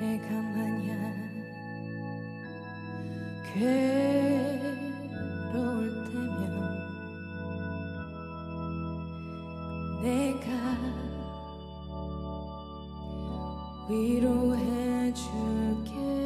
내가 마냥 괴로울 때면 내가 위로해 줄게.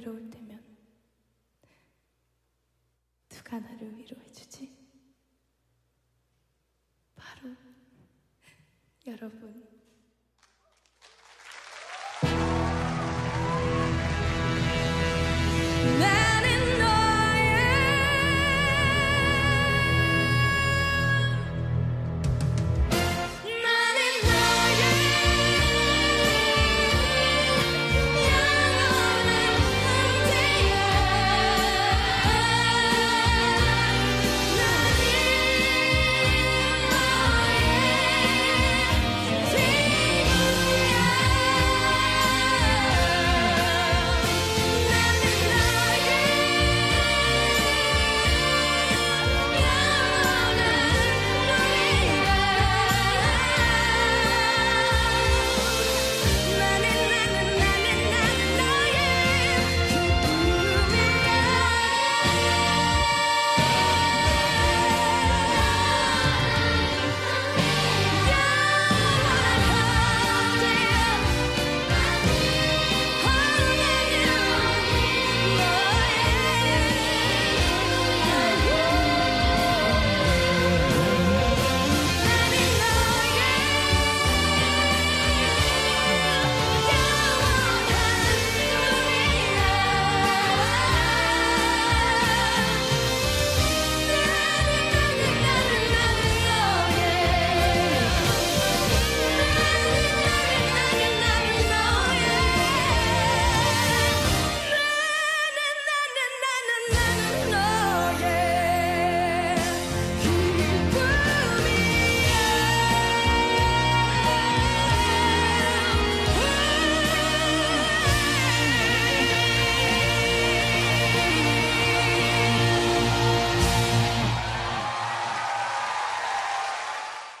외로울 때면 누가 나를 위로해 주지? 바로 여러분.